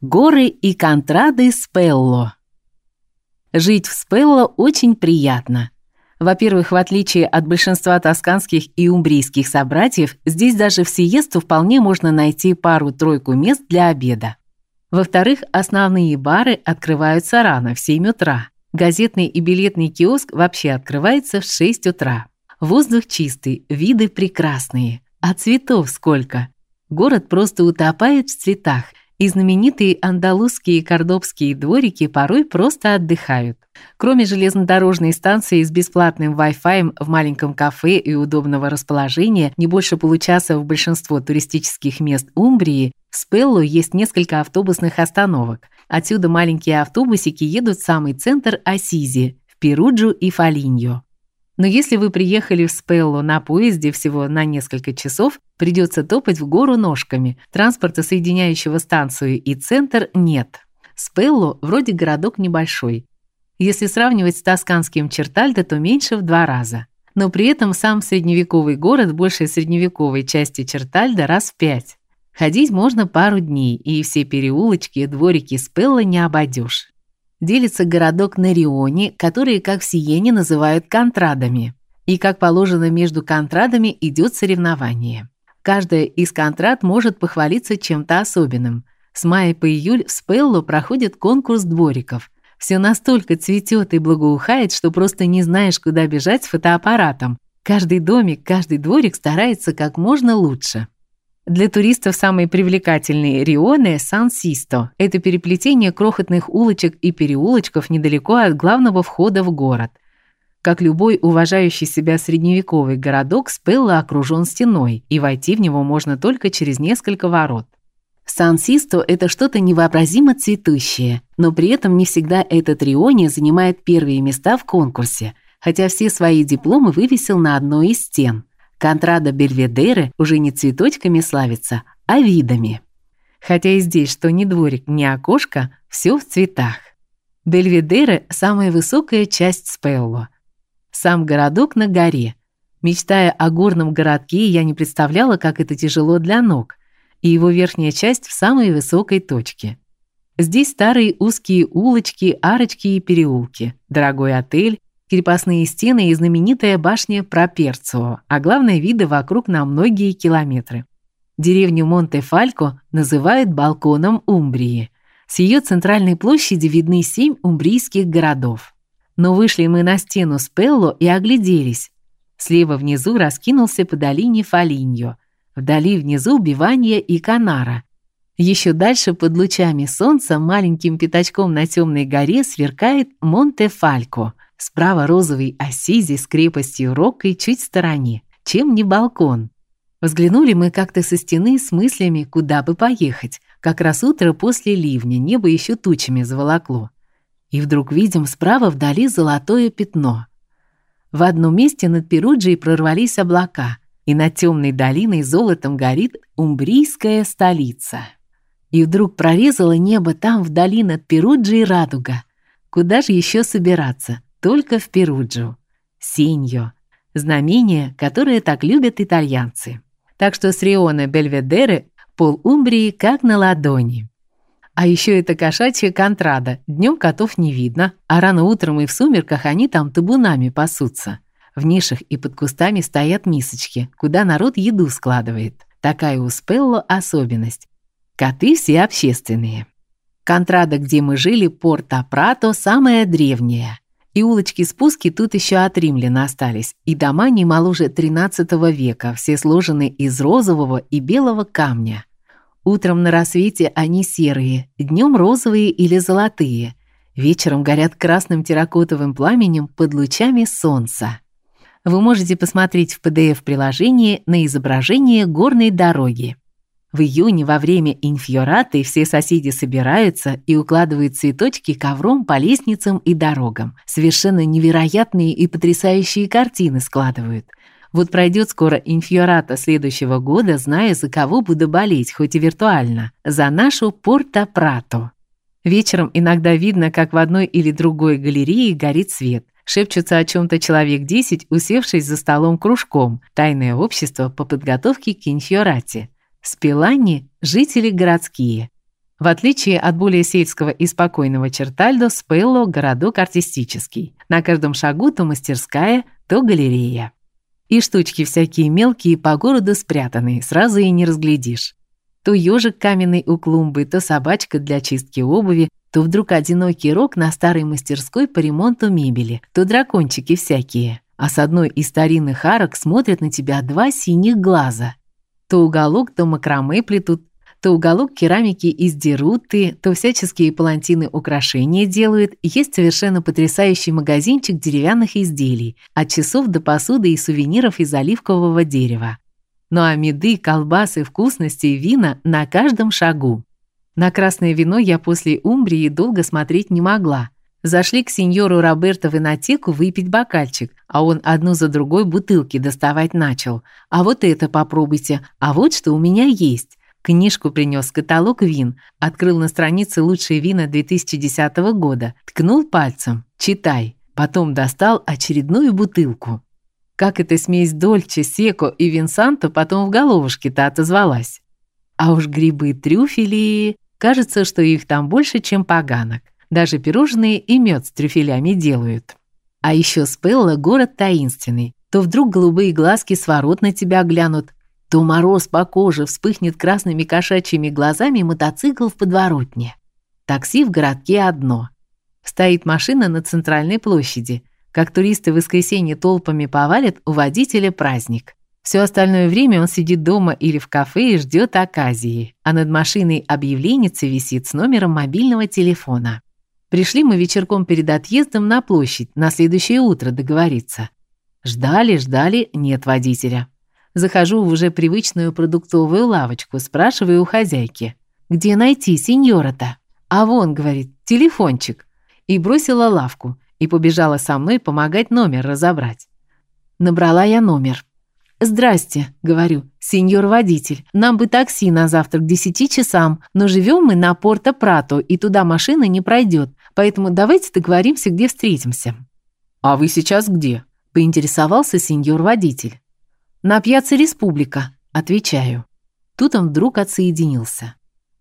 Горы и контрады Спелло. Жить в Спелло очень приятно. Во-первых, в отличие от большинства тосканских и умбрийских собратьев, здесь даже в сиесту вполне можно найти пару-тройку мест для обеда. Во-вторых, основные бары открываются рано, в 7 утра. Газетный и билетный киоск вообще открывается в 6 утра. Воздух чистый, виды прекрасные. А цветов сколько! Город просто утопает в цветах – и знаменитые андалузские и кордобские дворики порой просто отдыхают. Кроме железнодорожной станции с бесплатным Wi-Fi в маленьком кафе и удобного расположения, не больше получаса в большинство туристических мест Умбрии, в Спелло есть несколько автобусных остановок. Отсюда маленькие автобусики едут в самый центр Асизи, в Перуджу и Фалиньо. Но если вы приехали в Спелло на поезде всего на несколько часов, придется топать в гору ножками. Транспорта, соединяющего станцию и центр, нет. Спелло вроде городок небольшой. Если сравнивать с тосканским Чертальдо, то меньше в два раза. Но при этом сам средневековый город больше средневековой части Чертальдо раз в пять. Ходить можно пару дней, и все переулочки и дворики Спелло не обойдешь делится городок на риони, которые, как в Сиене, называют контрадами. И, как положено, между контрадами идет соревнование. Каждая из контрад может похвалиться чем-то особенным. С мая по июль в Спелло проходит конкурс двориков. Все настолько цветет и благоухает, что просто не знаешь, куда бежать с фотоаппаратом. Каждый домик, каждый дворик старается как можно лучше. Для туристов самые привлекательные рионы Сан-Систо. Это переплетение крохотных улочек и переулочков недалеко от главного входа в город. Как любой уважающий себя средневековый городок, Спелла окружен стеной, и войти в него можно только через несколько ворот. Сан-Систо это что-то невообразимо цветущее, но при этом не всегда этот рионе занимает первые места в конкурсе, хотя все свои дипломы вывесил на одной из стен. Контрадо Бельведере уже не цветочками славится, а видами. Хотя и здесь что ни дворик, ни окошко, все в цветах. Бельведере самая высокая часть Спелло. Сам городок на горе. Мечтая о горном городке, я не представляла, как это тяжело для ног, и его верхняя часть в самой высокой точке. Здесь старые узкие улочки, арочки и переулки, дорогой отель, крепостные стены и знаменитая башня Проперцио, а главное виды вокруг на многие километры. Деревню Монте-Фалько называют балконом Умбрии. С ее центральной площади видны семь умбрийских городов. Но вышли мы на стену Спелло и огляделись. Слева внизу раскинулся по долине Фалиньо, вдали внизу Бивания и Канара. Еще дальше под лучами солнца маленьким пятачком на темной горе сверкает Монте-Фалько – Справа розовый Ассизи с крепостью Роккой чуть в стороне, чем не балкон. Взглянули мы как-то со стены с мыслями, куда бы поехать. Как раз утро после ливня, небо еще тучами заволокло. И вдруг видим справа вдали золотое пятно. В одном месте над Перуджей прорвались облака, и над темной долиной золотом горит умбрийская столица. И вдруг прорезало небо там вдали над Перуджей радуга. Куда же еще собираться? Только в Перуджу. Синьо знамение, которое так любят итальянцы. Так что с Риона Бельведере пол Умбрии как на ладони. А еще это кошачья контрада. Днем котов не видно, а рано утром и в сумерках они там табунами пасутся. В нишах и под кустами стоят мисочки, куда народ еду складывает. Такая у Спелло особенность. Коты все общественные. Контрада, где мы жили, Порто-Прато, самая древняя. И улочки-спуски тут еще от римлян остались, и дома не моложе XIII века, все сложены из розового и белого камня. Утром на рассвете они серые, днем розовые или золотые, вечером горят красным терракотовым пламенем под лучами солнца. Вы можете посмотреть в PDF-приложении на изображение горной дороги. В июне во время инфьораты все соседи собираются и укладывают цветочки ковром по лестницам и дорогам. Совершенно невероятные и потрясающие картины складывают. Вот пройдет скоро инфьората следующего года, зная, за кого буду болеть, хоть и виртуально. За нашу Порто-Прато. Вечером иногда видно, как в одной или другой галерее горит свет. Шепчутся о чем то человек 10, усевшись за столом кружком. Тайное общество по подготовке к инфьорате. Спилани – жители городские. В отличие от более сельского и спокойного Чертальдо, Спелло – городок артистический. На каждом шагу то мастерская, то галерея. И штучки всякие мелкие по городу спрятанные, сразу и не разглядишь. То ежик каменный у клумбы, то собачка для чистки обуви, то вдруг одинокий рог на старой мастерской по ремонту мебели, то дракончики всякие. А с одной из старинных арок смотрят на тебя два синих глаза. То уголок, то макраме плетут, то уголок керамики из деруты, то всяческие палантины украшения делают. Есть совершенно потрясающий магазинчик деревянных изделий, от часов до посуды и сувениров из оливкового дерева. Ну а меды, колбасы, вкусности и вина на каждом шагу. На красное вино я после Умбрии долго смотреть не могла. Зашли к сеньору Роберто в инотеку выпить бокальчик, а он одну за другой бутылки доставать начал. А вот это попробуйте, а вот что у меня есть. Книжку принес каталог вин, открыл на странице лучшие вина 2010 года, ткнул пальцем: "Читай". Потом достал очередную бутылку. Как эта смесь дольче, секо и винсанто потом в головушке-то отозвалась. А уж грибы трюфели, кажется, что их там больше, чем поганок. Даже пирожные и мед с трюфелями делают. А еще Спелла город таинственный. То вдруг голубые глазки с ворот на тебя глянут, то мороз по коже вспыхнет красными кошачьими глазами мотоцикл в подворотне. Такси в городке одно. Стоит машина на центральной площади. Как туристы в воскресенье толпами повалят, у водителя праздник. Все остальное время он сидит дома или в кафе и ждет оказии, а над машиной объявленница висит с номером мобильного телефона. Пришли мы вечерком перед отъездом на площадь, на следующее утро договориться. Ждали, ждали, нет водителя. Захожу в уже привычную продуктовую лавочку, спрашиваю у хозяйки: "Где найти сеньора-то?" А вон, говорит, телефончик. И бросила лавку и побежала со мной помогать номер разобрать. Набрала я номер. «Здрасте», — говорю, — «сеньор-водитель, нам бы такси на завтра к десяти часам, но живем мы на Порто-Прато, и туда машина не пройдет, поэтому давайте договоримся, где встретимся». «А вы сейчас где?» — поинтересовался сеньор-водитель. «На пьяце Республика», — отвечаю. Тут он вдруг отсоединился.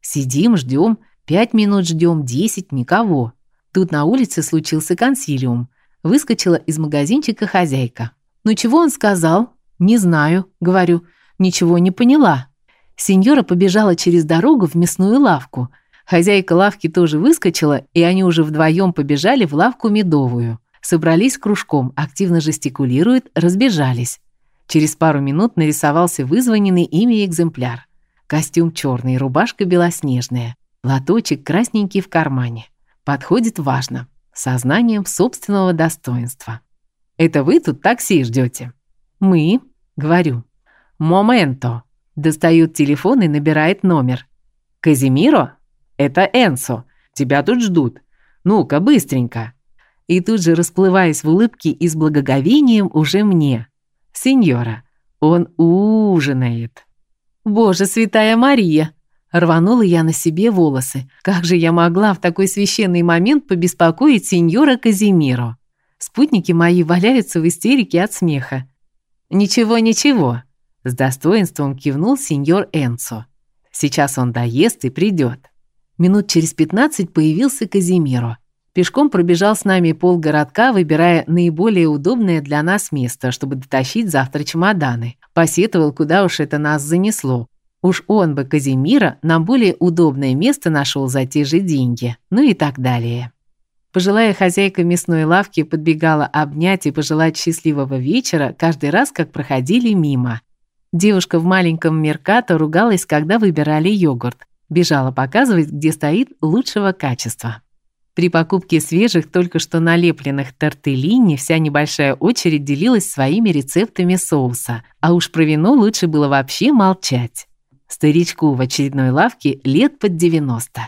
Сидим, ждем, пять минут ждем, десять, никого. Тут на улице случился консилиум. Выскочила из магазинчика хозяйка. «Ну чего он сказал?» «Не знаю», — говорю. «Ничего не поняла». Сеньора побежала через дорогу в мясную лавку. Хозяйка лавки тоже выскочила, и они уже вдвоем побежали в лавку медовую. Собрались кружком, активно жестикулируют, разбежались. Через пару минут нарисовался вызваненный ими экземпляр. Костюм черный, рубашка белоснежная, лоточек красненький в кармане. Подходит важно, сознанием собственного достоинства. «Это вы тут такси ждете?» «Мы», — говорю. «Моменто». Достает телефон и набирает номер. «Казимиро? Это Энсо. Тебя тут ждут. Ну-ка, быстренько». И тут же, расплываясь в улыбке и с благоговением, уже мне. Сеньора, он ужинает. Боже, святая Мария, рванула я на себе волосы. Как же я могла в такой священный момент побеспокоить сеньора Казимиро? Спутники мои валяются в истерике от смеха. Ничего, ничего, с достоинством кивнул сеньор Энцо. Сейчас он доест и придет. Минут через пятнадцать появился Казимиро. Пешком пробежал с нами полгородка, выбирая наиболее удобное для нас место, чтобы дотащить завтра чемоданы. Посетовал, куда уж это нас занесло. Уж он бы, Казимира, нам более удобное место нашел за те же деньги. Ну и так далее. Пожилая хозяйка мясной лавки подбегала обнять и пожелать счастливого вечера каждый раз, как проходили мимо. Девушка в маленьком меркато ругалась, когда выбирали йогурт. Бежала показывать, где стоит лучшего качества. При покупке свежих, только что налепленных тортеллини вся небольшая очередь делилась своими рецептами соуса, а уж про вино лучше было вообще молчать. Старичку в очередной лавке лет под 90.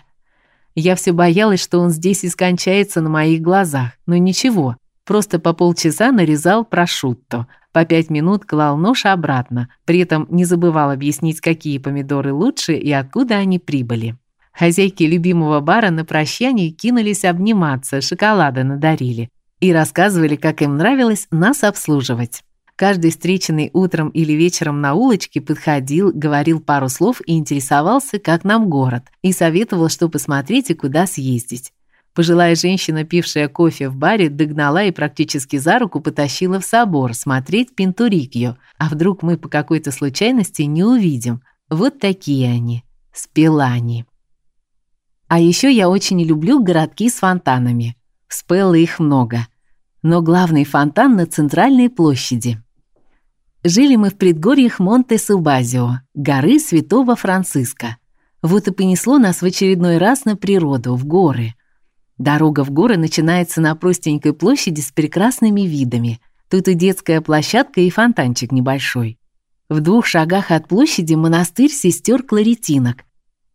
Я все боялась, что он здесь и скончается на моих глазах, но ничего, просто по полчаса нарезал прошутто, по пять минут клал нож обратно, при этом не забывал объяснить, какие помидоры лучше и откуда они прибыли. Хозяйки любимого бара на прощание кинулись обниматься, шоколада надарили и рассказывали, как им нравилось нас обслуживать. Каждый встреченный утром или вечером на улочке подходил, говорил пару слов и интересовался, как нам город, и советовал, что посмотреть и куда съездить. Пожилая женщина, пившая кофе в баре, догнала и практически за руку потащила в собор смотреть Пинтурикью, а вдруг мы по какой-то случайности не увидим. Вот такие они, спелани. А еще я очень люблю городки с фонтанами. В Спелло их много. Но главный фонтан на центральной площади. Жили мы в предгорьях Монте-Субазио, горы Святого Франциска. Вот и понесло нас в очередной раз на природу, в горы. Дорога в горы начинается на простенькой площади с прекрасными видами. Тут и детская площадка, и фонтанчик небольшой. В двух шагах от площади монастырь сестер Кларитинок.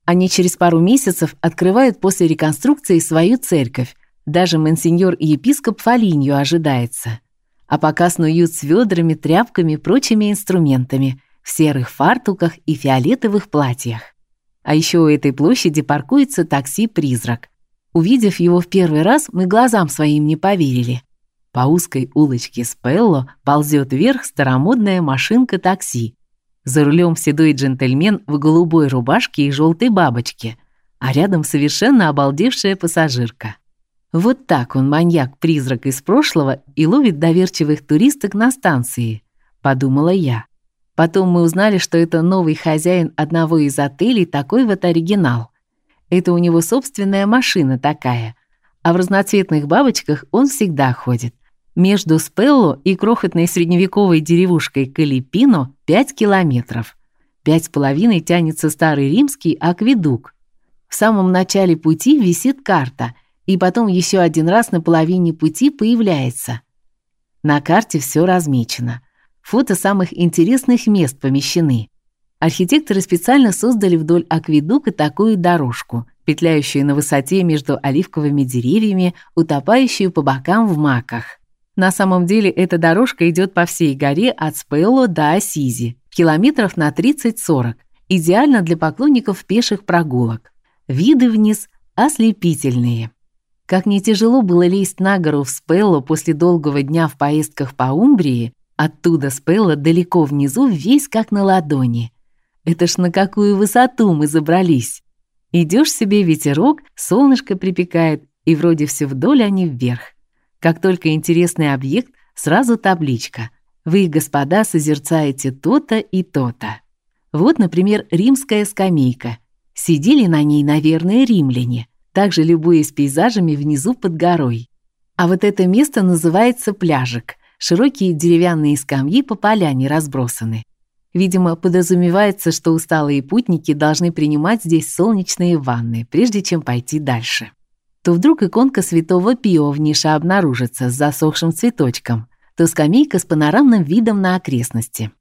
Они через пару месяцев открывают после реконструкции свою церковь. Даже монсеньор и епископ Фолинью ожидается а пока снуют с ведрами, тряпками прочими инструментами в серых фартуках и фиолетовых платьях. А еще у этой площади паркуется такси-призрак. Увидев его в первый раз, мы глазам своим не поверили. По узкой улочке Спелло ползет вверх старомодная машинка такси. За рулем седой джентльмен в голубой рубашке и желтой бабочке, а рядом совершенно обалдевшая пассажирка. Вот так он маньяк-призрак из прошлого и ловит доверчивых туристок на станции, подумала я. Потом мы узнали, что это новый хозяин одного из отелей, такой вот оригинал. Это у него собственная машина такая, а в разноцветных бабочках он всегда ходит. Между Спелло и крохотной средневековой деревушкой Калипино 5 километров. Пять с половиной тянется старый римский акведук. В самом начале пути висит карта – и потом еще один раз на половине пути появляется. На карте все размечено. Фото самых интересных мест помещены. Архитекторы специально создали вдоль акведука такую дорожку, петляющую на высоте между оливковыми деревьями, утопающую по бокам в маках. На самом деле эта дорожка идет по всей горе от Спелло до Асизи, километров на 30-40, идеально для поклонников пеших прогулок. Виды вниз ослепительные. Как не тяжело было лезть на гору в Спелло после долгого дня в поездках по Умбрии, оттуда Спелло далеко внизу весь как на ладони. Это ж на какую высоту мы забрались. Идешь себе ветерок, солнышко припекает, и вроде все вдоль, а не вверх. Как только интересный объект, сразу табличка. Вы, господа, созерцаете то-то и то-то. Вот, например, римская скамейка. Сидели на ней, наверное, римляне также любуясь пейзажами внизу под горой. А вот это место называется пляжик. Широкие деревянные скамьи по поляне разбросаны. Видимо, подразумевается, что усталые путники должны принимать здесь солнечные ванны, прежде чем пойти дальше. То вдруг иконка святого Пио в нише обнаружится с засохшим цветочком, то скамейка с панорамным видом на окрестности.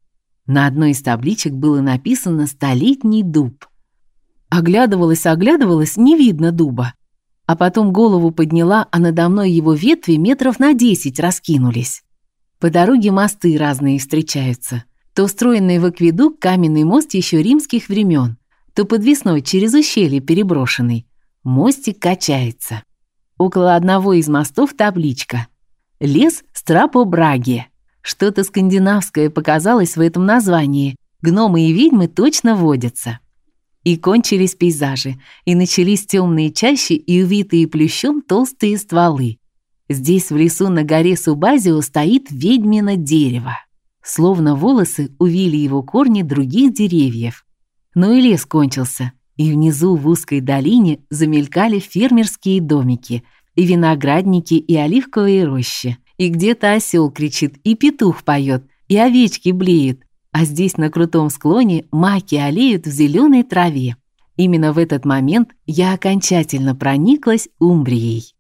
На одной из табличек было написано «Столетний дуб», Оглядывалась, оглядывалась, не видно дуба. А потом голову подняла, а надо мной его ветви метров на десять раскинулись. По дороге мосты разные встречаются. То встроенный в акведук каменный мост еще римских времен, то подвесной через ущелье переброшенный. Мостик качается. Около одного из мостов табличка «Лес Страпо-Браги». Что-то скандинавское показалось в этом названии. Гномы и ведьмы точно водятся. И кончились пейзажи, и начались темные чащи и увитые плющом толстые стволы. Здесь в лесу на горе Субазио стоит ведьмино дерево. Словно волосы увили его корни других деревьев. Но и лес кончился, и внизу в узкой долине замелькали фермерские домики, и виноградники, и оливковые рощи. И где-то осел кричит, и петух поет, и овечки блеют, а здесь на крутом склоне маки олеют в зеленой траве. Именно в этот момент я окончательно прониклась Умбрией.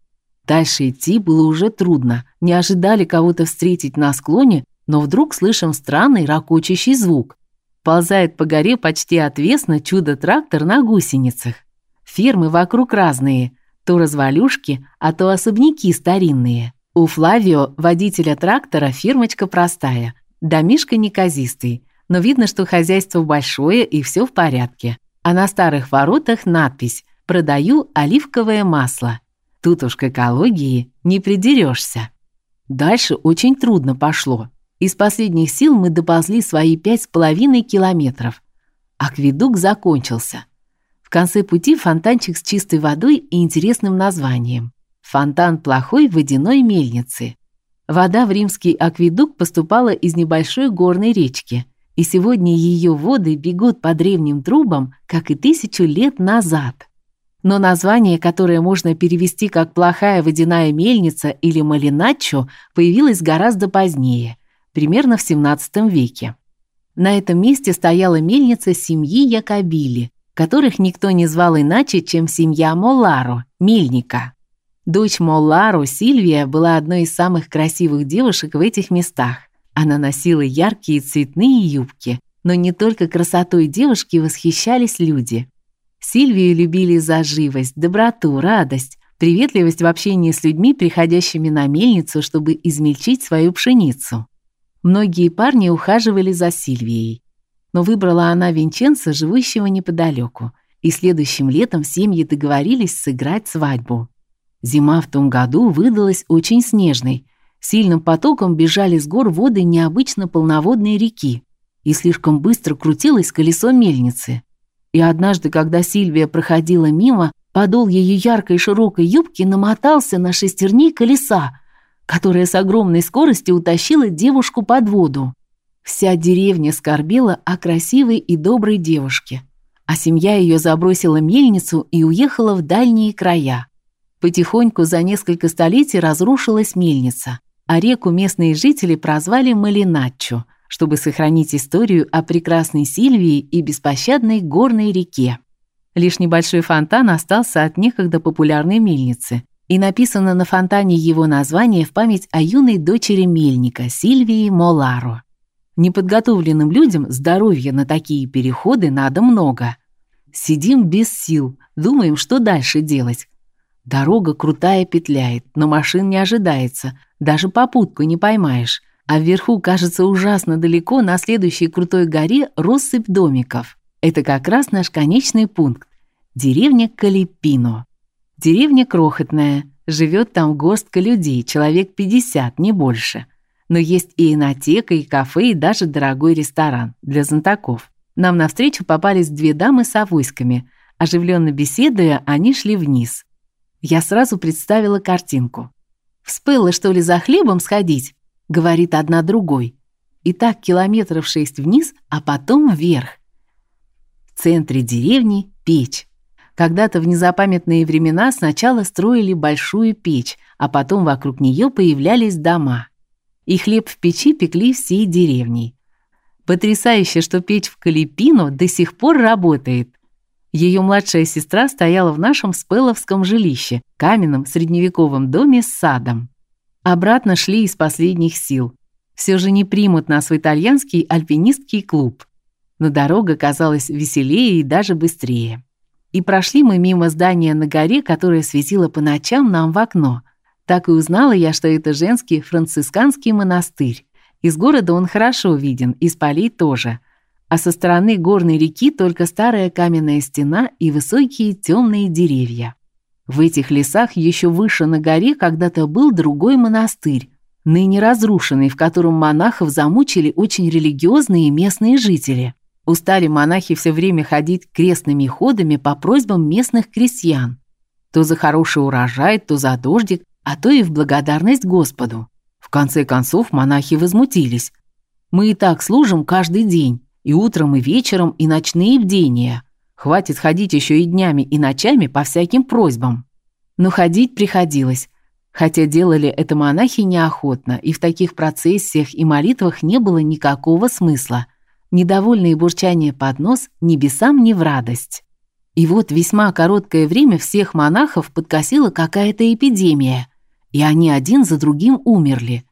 Дальше идти было уже трудно. Не ожидали кого-то встретить на склоне, но вдруг слышим странный ракочущий звук. Ползает по горе почти отвесно чудо-трактор на гусеницах. Фермы вокруг разные, то развалюшки, а то особняки старинные. У Флавио, водителя трактора, фирмочка простая, домишка неказистый, но видно, что хозяйство большое и все в порядке. А на старых воротах надпись «Продаю оливковое масло». Тут уж к экологии не придерешься. Дальше очень трудно пошло. Из последних сил мы доползли свои пять с половиной километров. Акведук закончился. В конце пути фонтанчик с чистой водой и интересным названием. Фонтан плохой водяной мельницы. Вода в римский акведук поступала из небольшой горной речки, и сегодня ее воды бегут по древним трубам, как и тысячу лет назад. Но название, которое можно перевести как плохая водяная мельница или малиначчо, появилось гораздо позднее, примерно в 17 веке. На этом месте стояла мельница семьи Якобили, которых никто не звал иначе, чем семья Молларо, мельника. Дочь Молларо, Сильвия, была одной из самых красивых девушек в этих местах. Она носила яркие цветные юбки, но не только красотой девушки восхищались люди. Сильвию любили за живость, доброту, радость, приветливость в общении с людьми, приходящими на мельницу, чтобы измельчить свою пшеницу. Многие парни ухаживали за Сильвией, но выбрала она Винченца, живущего неподалеку, и следующим летом семьи договорились сыграть свадьбу. Зима в том году выдалась очень снежной. Сильным потоком бежали с гор воды необычно полноводной реки, и слишком быстро крутилось колесо мельницы. И однажды, когда Сильвия проходила мимо, подол ее яркой широкой юбки намотался на шестерни колеса, которое с огромной скоростью утащило девушку под воду. Вся деревня скорбела о красивой и доброй девушке, а семья ее забросила мельницу и уехала в дальние края. Потихоньку за несколько столетий разрушилась мельница, а реку местные жители прозвали Малиначчо – чтобы сохранить историю о прекрасной Сильвии и беспощадной горной реке. Лишь небольшой фонтан остался от некогда популярной мельницы, и написано на фонтане его название в память о юной дочери мельника Сильвии Моларо. Неподготовленным людям здоровья на такие переходы надо много. Сидим без сил, думаем, что дальше делать. Дорога крутая петляет, но машин не ожидается, даже попутку не поймаешь а вверху, кажется, ужасно далеко, на следующей крутой горе россыпь домиков. Это как раз наш конечный пункт деревня Калипино. Деревня крохотная, живет там горстка людей, человек 50, не больше. Но есть и инотека, и кафе, и даже дорогой ресторан для знатоков. Нам навстречу попались две дамы с авоськами. Оживленно беседуя, они шли вниз. Я сразу представила картинку. Вспыла, что ли, за хлебом сходить? говорит одна другой. И так километров шесть вниз, а потом вверх. В центре деревни печь. Когда-то в незапамятные времена сначала строили большую печь, а потом вокруг нее появлялись дома. И хлеб в печи пекли всей деревней. Потрясающе, что печь в Калипино до сих пор работает. Ее младшая сестра стояла в нашем Спеловском жилище, каменном средневековом доме с садом. Обратно шли из последних сил. Все же не примут нас в итальянский альпинистский клуб. Но дорога казалась веселее и даже быстрее. И прошли мы мимо здания на горе, которое светило по ночам нам в окно. Так и узнала я, что это женский францисканский монастырь. Из города он хорошо виден, из полей тоже. А со стороны горной реки только старая каменная стена и высокие темные деревья. В этих лесах еще выше на горе когда-то был другой монастырь, ныне разрушенный, в котором монахов замучили очень религиозные местные жители. Устали монахи все время ходить крестными ходами по просьбам местных крестьян. То за хороший урожай, то за дождик, а то и в благодарность Господу. В конце концов монахи возмутились. Мы и так служим каждый день, и утром, и вечером, и ночные бдения. Хватит ходить еще и днями, и ночами по всяким просьбам. Но ходить приходилось, хотя делали это монахи неохотно, и в таких процессиях и молитвах не было никакого смысла. Недовольные бурчания под нос небесам не в радость. И вот весьма короткое время всех монахов подкосила какая-то эпидемия, и они один за другим умерли.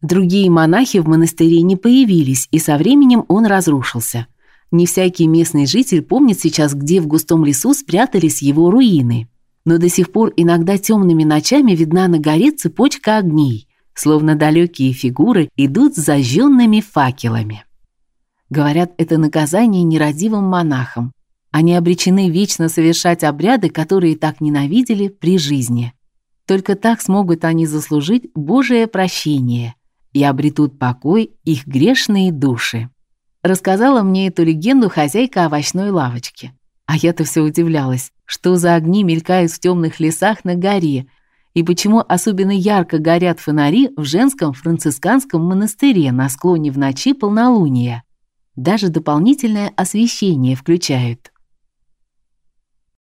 Другие монахи в монастыре не появились, и со временем он разрушился. Не всякий местный житель помнит сейчас, где в густом лесу спрятались его руины. Но до сих пор иногда темными ночами видна на горе цепочка огней, словно далекие фигуры идут с зажженными факелами. Говорят, это наказание нерадивым монахам. Они обречены вечно совершать обряды, которые так ненавидели при жизни. Только так смогут они заслужить Божие прощение. и обретут покой их грешные души. Рассказала мне эту легенду хозяйка овощной лавочки. А я-то все удивлялась, что за огни мелькают в темных лесах на горе, и почему особенно ярко горят фонари в женском францисканском монастыре на склоне в ночи полнолуния. Даже дополнительное освещение включают.